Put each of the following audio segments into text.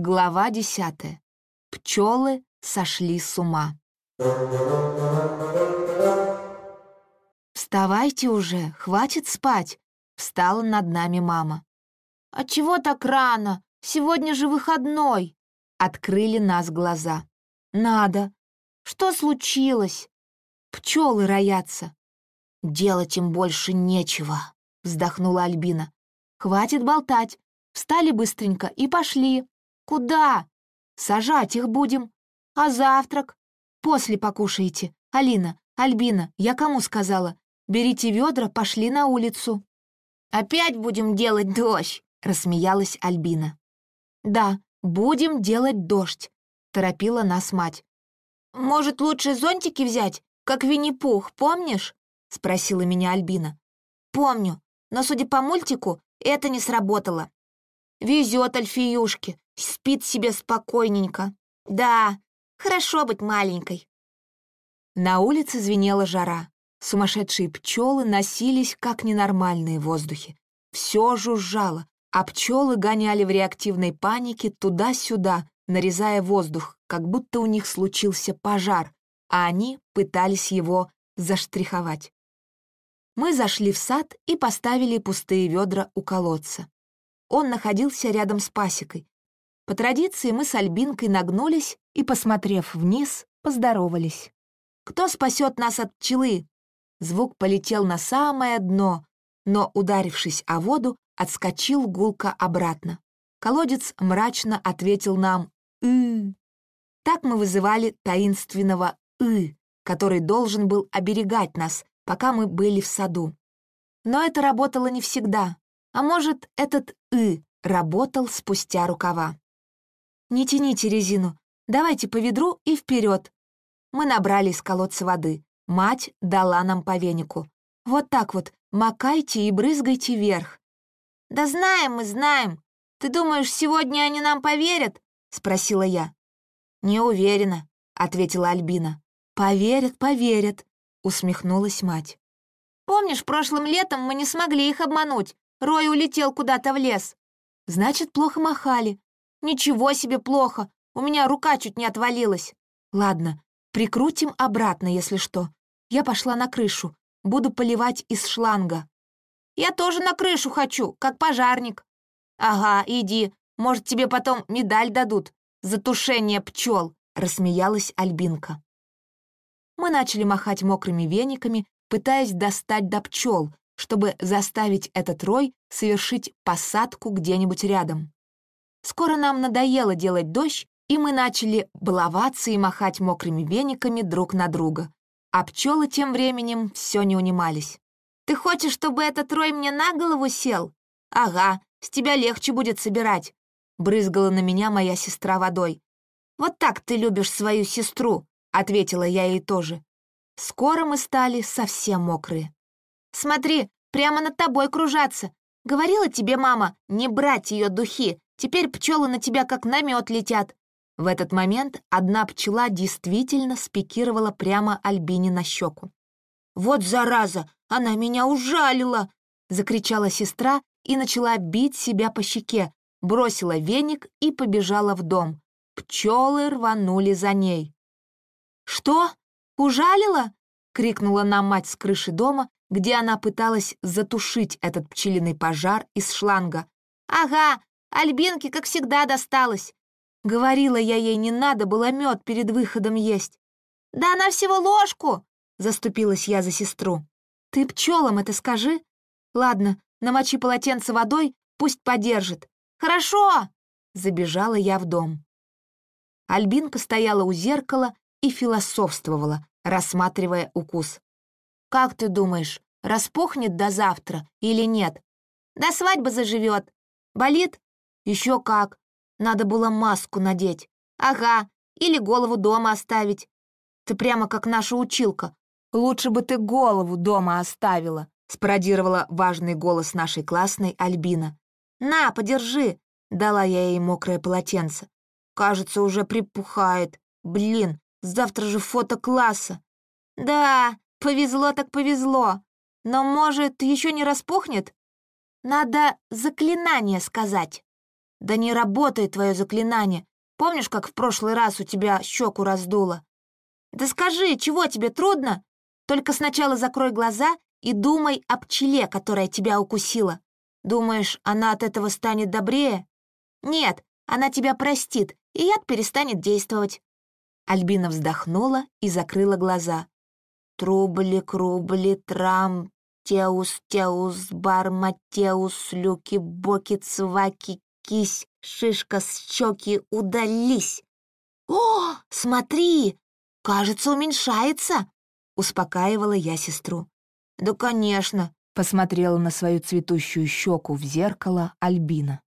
Глава десятая. Пчелы сошли с ума. «Вставайте уже, хватит спать!» — встала над нами мама. «А чего так рано? Сегодня же выходной!» Открыли нас глаза. «Надо. Что случилось?» «Пчелы роятся». «Делать им больше нечего», — вздохнула Альбина. «Хватит болтать. Встали быстренько и пошли. Куда? Сажать их будем. А завтрак? После покушаете. Алина, Альбина, я кому сказала? Берите ведра, пошли на улицу. Опять будем делать дождь, рассмеялась Альбина. Да, будем делать дождь, торопила нас мать. Может, лучше зонтики взять, как Винни-Пух, помнишь? спросила меня Альбина. Помню, но, судя по мультику, это не сработало. Везет Альфиюшке, спит себе спокойненько. Да, хорошо быть маленькой. На улице звенела жара. Сумасшедшие пчелы носились, как ненормальные в воздухе. Все жужжало, а пчелы гоняли в реактивной панике туда-сюда, нарезая воздух, как будто у них случился пожар, а они пытались его заштриховать. Мы зашли в сад и поставили пустые ведра у колодца. Он находился рядом с пасекой. По традиции мы с Альбинкой нагнулись и, посмотрев вниз, поздоровались. «Кто спасет нас от пчелы?» Звук полетел на самое дно, но, ударившись о воду, отскочил гулко обратно. Колодец мрачно ответил нам «ы». Так мы вызывали таинственного «ы», который должен был оберегать нас, пока мы были в саду. Но это работало не всегда. А может, этот «ы» работал спустя рукава. «Не тяните резину, давайте по ведру и вперед. Мы набрали из колодца воды. Мать дала нам по венику. Вот так вот, макайте и брызгайте вверх. «Да знаем мы, знаем. Ты думаешь, сегодня они нам поверят?» — спросила я. «Не уверена», — ответила Альбина. «Поверят, поверят», — усмехнулась мать. «Помнишь, прошлым летом мы не смогли их обмануть. Рой улетел куда-то в лес. Значит, плохо махали. Ничего себе плохо. У меня рука чуть не отвалилась. Ладно, прикрутим обратно, если что. Я пошла на крышу. Буду поливать из шланга. Я тоже на крышу хочу, как пожарник. Ага, иди. Может, тебе потом медаль дадут за тушение пчел, рассмеялась Альбинка. Мы начали махать мокрыми вениками, пытаясь достать до пчел, чтобы заставить этот рой совершить посадку где-нибудь рядом. Скоро нам надоело делать дождь, и мы начали баловаться и махать мокрыми вениками друг на друга. А пчелы тем временем все не унимались. «Ты хочешь, чтобы этот рой мне на голову сел? Ага, с тебя легче будет собирать», — брызгала на меня моя сестра водой. «Вот так ты любишь свою сестру», — ответила я ей тоже. Скоро мы стали совсем мокрые. Смотри, прямо над тобой кружатся. Говорила тебе мама, не брать ее духи. Теперь пчелы на тебя как на мед летят. В этот момент одна пчела действительно спикировала прямо Альбине на щеку. «Вот зараза! Она меня ужалила!» — закричала сестра и начала бить себя по щеке, бросила веник и побежала в дом. Пчелы рванули за ней. «Что? Ужалила?» — крикнула нам мать с крыши дома где она пыталась затушить этот пчелиный пожар из шланга. «Ага, Альбинке, как всегда, досталось!» Говорила я ей, не надо было мед перед выходом есть. «Да она всего ложку!» — заступилась я за сестру. «Ты пчелам это скажи. Ладно, намочи полотенце водой, пусть подержит. Хорошо!» — забежала я в дом. Альбинка стояла у зеркала и философствовала, рассматривая укус. «Как ты думаешь, распухнет до завтра или нет?» «До свадьбы заживет. Болит?» «Еще как. Надо было маску надеть. Ага, или голову дома оставить. Ты прямо как наша училка. Лучше бы ты голову дома оставила», спародировала важный голос нашей классной Альбина. «На, подержи!» — дала я ей мокрое полотенце. «Кажется, уже припухает. Блин, завтра же фото класса». «Да, Повезло так повезло. Но, может, еще не распухнет? Надо заклинание сказать. Да не работает твое заклинание. Помнишь, как в прошлый раз у тебя щеку раздуло? Да скажи, чего тебе трудно? Только сначала закрой глаза и думай о пчеле, которая тебя укусила. Думаешь, она от этого станет добрее? Нет, она тебя простит, и яд перестанет действовать. Альбина вздохнула и закрыла глаза. Трубли-крубли, трам, теус, теус, барматеус, люки-боки, цваки, кись, шишка с щеки, удались. «О, смотри, кажется, уменьшается!» — успокаивала я сестру. «Да, конечно», — посмотрела на свою цветущую щеку в зеркало Альбина.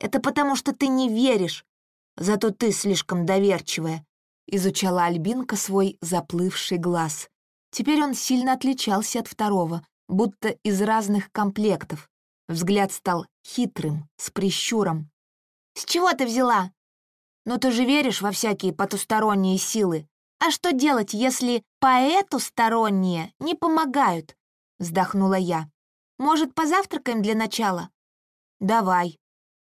«Это потому, что ты не веришь. Зато ты слишком доверчивая», — изучала Альбинка свой заплывший глаз. Теперь он сильно отличался от второго, будто из разных комплектов. Взгляд стал хитрым, с прищуром. «С чего ты взяла?» «Ну ты же веришь во всякие потусторонние силы. А что делать, если поэтусторонние не помогают?» Вздохнула я. «Может, позавтракаем для начала?» «Давай».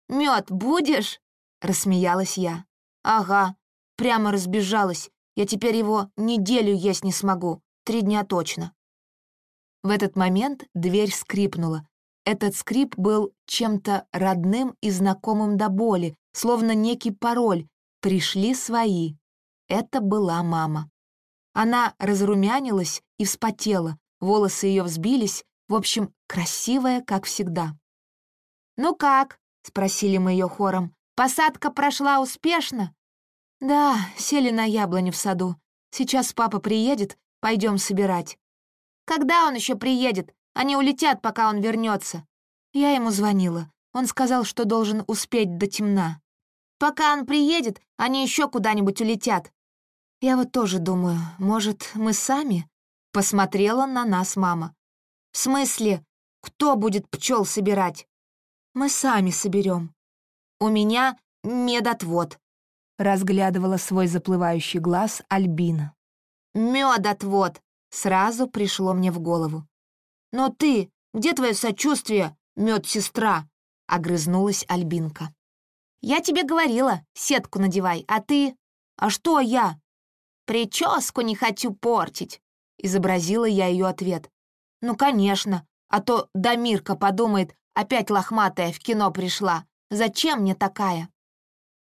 «Мед будешь?» Рассмеялась я. «Ага, прямо разбежалась. Я теперь его неделю есть не смогу. Три дня точно». В этот момент дверь скрипнула, этот скрип был чем-то родным и знакомым до боли, словно некий пароль. Пришли свои. Это была мама. Она разрумянилась и вспотела, волосы ее взбились, в общем, красивая, как всегда. «Ну как?» — спросили мы ее хором. «Посадка прошла успешно?» «Да, сели на яблони в саду. Сейчас папа приедет, пойдем собирать». «Когда он еще приедет? Они улетят, пока он вернется. Я ему звонила. Он сказал, что должен успеть до темна. Пока он приедет, они еще куда-нибудь улетят. Я вот тоже думаю, может, мы сами? Посмотрела на нас мама. В смысле, кто будет пчел собирать? Мы сами соберем. У меня медотвод. Разглядывала свой заплывающий глаз Альбина. Медотвод! Сразу пришло мне в голову. «Но ты, где твое сочувствие, медсестра?» — огрызнулась Альбинка. «Я тебе говорила, сетку надевай, а ты...» «А что я?» «Прическу не хочу портить», — изобразила я ее ответ. «Ну, конечно, а то Дамирка подумает, опять лохматая в кино пришла. Зачем мне такая?»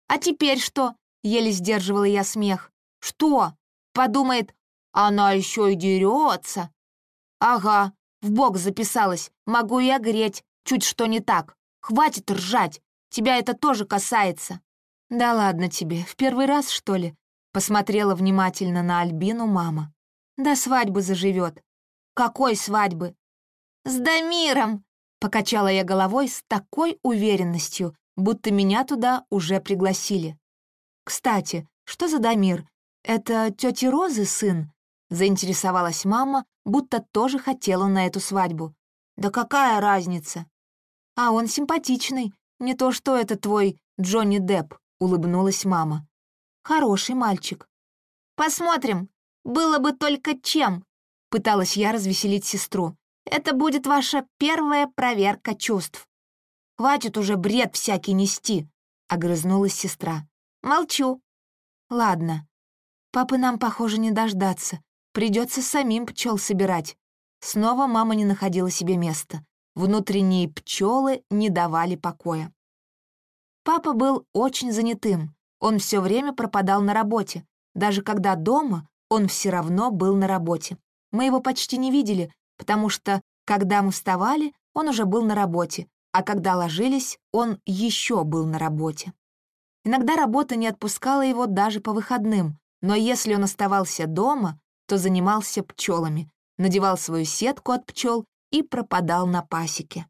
«А теперь что?» — еле сдерживала я смех. «Что?» — подумает, она еще и дерется. «Ага, в бок записалась, могу и огреть, чуть что не так. Хватит ржать, тебя это тоже касается». «Да ладно тебе, в первый раз, что ли?» Посмотрела внимательно на Альбину мама. «До свадьбы заживет». «Какой свадьбы?» «С Дамиром!» Покачала я головой с такой уверенностью, будто меня туда уже пригласили. «Кстати, что за Дамир? Это тети Розы сын?» Заинтересовалась мама, будто тоже хотела на эту свадьбу. «Да какая разница?» «А он симпатичный, не то что это твой Джонни Депп», — улыбнулась мама. «Хороший мальчик». «Посмотрим, было бы только чем», — пыталась я развеселить сестру. «Это будет ваша первая проверка чувств». «Хватит уже бред всякий нести», — огрызнулась сестра. «Молчу». «Ладно. Папы нам, похоже, не дождаться. Придется самим пчел собирать. Снова мама не находила себе места. Внутренние пчелы не давали покоя. Папа был очень занятым. Он все время пропадал на работе. Даже когда дома, он все равно был на работе. Мы его почти не видели, потому что, когда мы вставали, он уже был на работе, а когда ложились, он еще был на работе. Иногда работа не отпускала его даже по выходным, но если он оставался дома, то занимался пчелами, надевал свою сетку от пчел и пропадал на пасеке.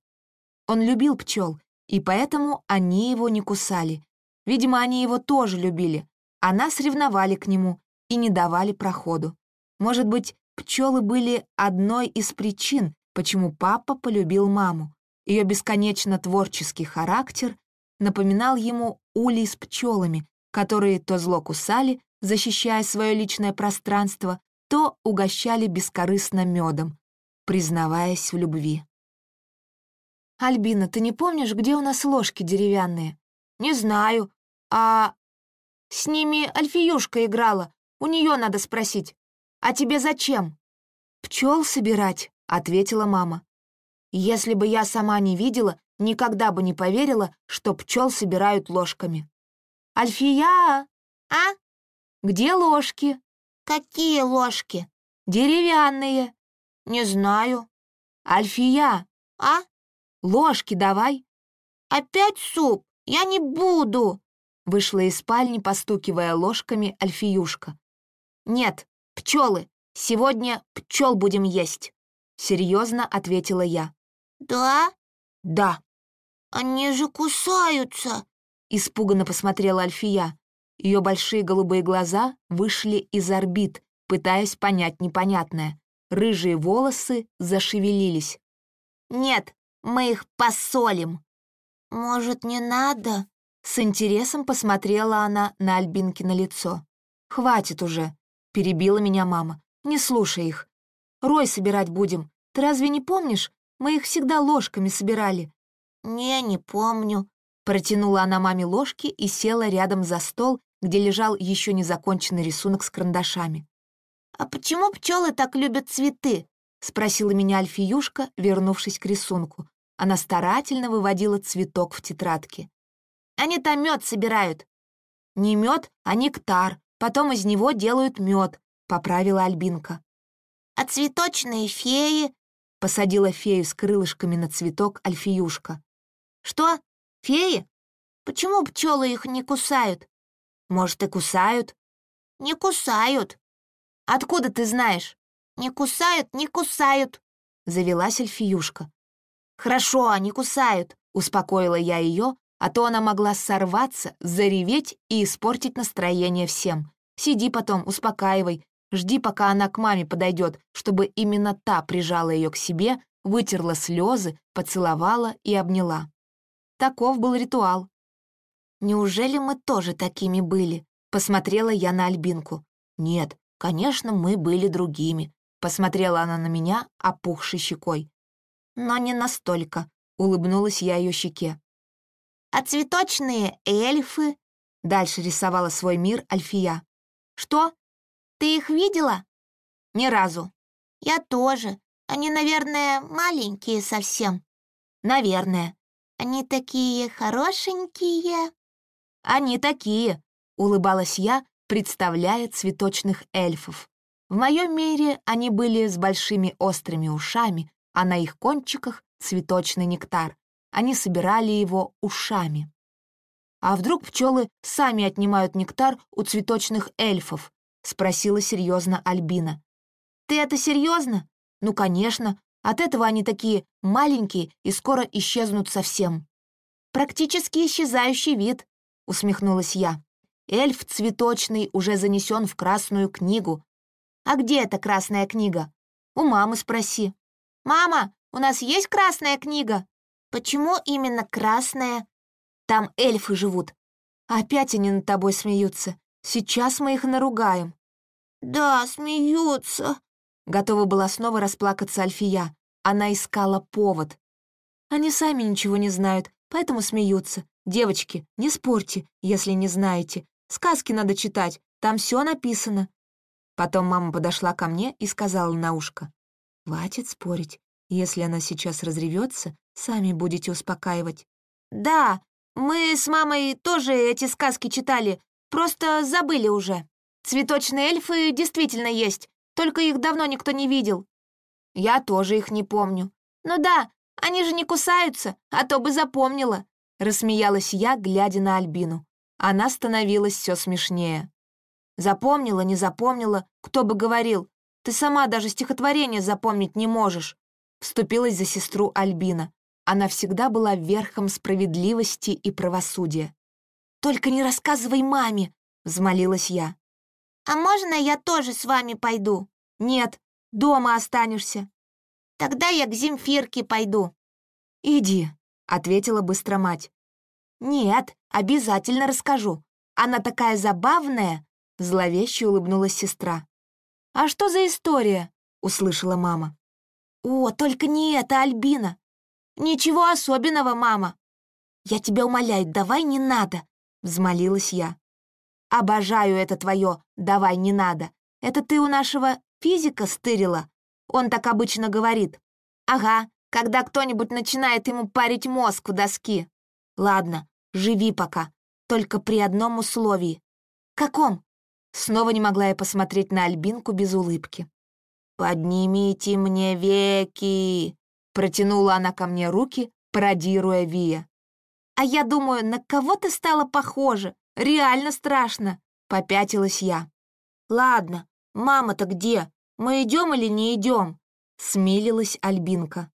Он любил пчел, и поэтому они его не кусали. Видимо, они его тоже любили, а нас ревновали к нему и не давали проходу. Может быть, пчелы были одной из причин, почему папа полюбил маму. Ее бесконечно творческий характер напоминал ему улей с пчелами, которые то зло кусали, защищая свое личное пространство, то угощали бескорыстно медом, признаваясь в любви. «Альбина, ты не помнишь, где у нас ложки деревянные?» «Не знаю. А с ними Альфиюшка играла. У нее надо спросить. А тебе зачем?» «Пчел собирать», — ответила мама. «Если бы я сама не видела, никогда бы не поверила, что пчел собирают ложками». «Альфия!» «А? Где ложки?» Какие ложки?» «Деревянные». «Не знаю». «Альфия!» «А? Ложки давай!» Опять суп? Я не буду!» Вышла из спальни, постукивая ложками Альфиюшка. «Нет, пчелы. Сегодня пчел будем есть», — серьезно ответила я. «Да? «Да», Они же кусаются!» — испуганно посмотрела Альфия. Ее большие голубые глаза вышли из орбит, пытаясь понять непонятное. Рыжие волосы зашевелились. «Нет, мы их посолим!» «Может, не надо?» С интересом посмотрела она на Альбинкино лицо. «Хватит уже», — перебила меня мама. «Не слушай их. Рой собирать будем. Ты разве не помнишь? Мы их всегда ложками собирали». «Не, не помню». Протянула она маме ложки и села рядом за стол, где лежал еще незаконченный рисунок с карандашами. «А почему пчелы так любят цветы?» — спросила меня Альфиюшка, вернувшись к рисунку. Она старательно выводила цветок в тетрадке. «Они там мед собирают». «Не мед, а нектар. Потом из него делают мед», — поправила Альбинка. «А цветочные феи?» — посадила фею с крылышками на цветок Альфиюшка. «Что? Феи? Почему пчелы их не кусают?» «Может, и кусают?» «Не кусают». «Откуда ты знаешь?» «Не кусают, не кусают», — завелась Альфиюшка. «Хорошо, они кусают», — успокоила я ее, а то она могла сорваться, зареветь и испортить настроение всем. Сиди потом, успокаивай, жди, пока она к маме подойдет, чтобы именно та прижала ее к себе, вытерла слезы, поцеловала и обняла. Таков был ритуал. «Неужели мы тоже такими были?» — посмотрела я на Альбинку. «Нет, конечно, мы были другими», — посмотрела она на меня, опухшей щекой. «Но не настолько», — улыбнулась я ее щеке. «А цветочные эльфы?» — дальше рисовала свой мир Альфия. «Что? Ты их видела?» «Ни разу». «Я тоже. Они, наверное, маленькие совсем». «Наверное». «Они такие хорошенькие». «Они такие», — улыбалась я, представляя цветочных эльфов. В моем мире они были с большими острыми ушами, а на их кончиках — цветочный нектар. Они собирали его ушами. «А вдруг пчелы сами отнимают нектар у цветочных эльфов?» — спросила серьезно Альбина. «Ты это серьезно? Ну, конечно. От этого они такие маленькие и скоро исчезнут совсем». «Практически исчезающий вид», — усмехнулась я. «Эльф цветочный уже занесен в Красную книгу. А где эта Красная книга? У мамы спроси». «Мама, у нас есть Красная книга?» «Почему именно красная?» «Там эльфы живут. Опять они над тобой смеются. Сейчас мы их наругаем». «Да, смеются», — готова была снова расплакаться Альфия. Она искала повод. Они сами ничего не знают, поэтому смеются. Девочки, не спорьте, если не знаете. Сказки надо читать, там все написано. Потом мама подошла ко мне и сказала на ушко. «Хватит спорить. Если она сейчас разревется, сами будете успокаивать». «Да, мы с мамой тоже эти сказки читали, просто забыли уже. Цветочные эльфы действительно есть, только их давно никто не видел». «Я тоже их не помню». «Ну да, они же не кусаются, а то бы запомнила», — рассмеялась я, глядя на Альбину. Она становилась все смешнее. Запомнила, не запомнила, кто бы говорил. Ты сама даже стихотворение запомнить не можешь. Вступилась за сестру Альбина. Она всегда была верхом справедливости и правосудия. «Только не рассказывай маме!» — взмолилась я. «А можно я тоже с вами пойду?» «Нет, дома останешься». «Тогда я к Земфирке пойду». «Иди», — ответила быстро мать. «Нет, обязательно расскажу. Она такая забавная!» — зловеще улыбнулась сестра. «А что за история?» — услышала мама. «О, только не это, Альбина!» «Ничего особенного, мама!» Я тебя умоляю, давай не надо!» — взмолилась я. «Обожаю это твое «давай не надо». Это ты у нашего физика стырила? Он так обычно говорит. Ага, когда кто-нибудь начинает ему парить мозг у доски. Ладно, живи пока, только при одном условии. Каком? Снова не могла я посмотреть на Альбинку без улыбки. «Поднимите мне веки!» Протянула она ко мне руки, пародируя Вия. «А я думаю, на кого ты стала похожа? Реально страшно!» Попятилась я. «Ладно, мама-то где? Мы идем или не идем?» Смилилась Альбинка.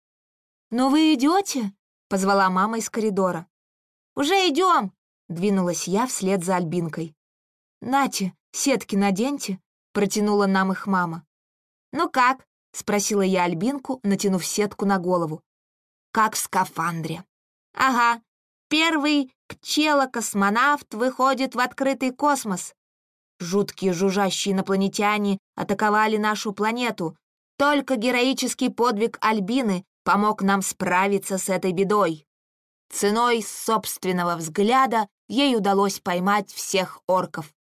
«Ну вы идете?» — позвала мама из коридора. «Уже идем!» — двинулась я вслед за Альбинкой. «Нате, сетки наденьте», — протянула нам их мама. «Ну как?» — спросила я Альбинку, натянув сетку на голову. «Как в скафандре». «Ага, первый пчела-космонавт выходит в открытый космос. Жуткие жужжащие инопланетяне атаковали нашу планету. Только героический подвиг Альбины помог нам справиться с этой бедой. Ценой собственного взгляда ей удалось поймать всех орков.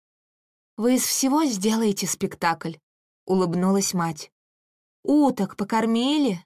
«Вы из всего сделаете спектакль», — улыбнулась мать. «Уток покормили?»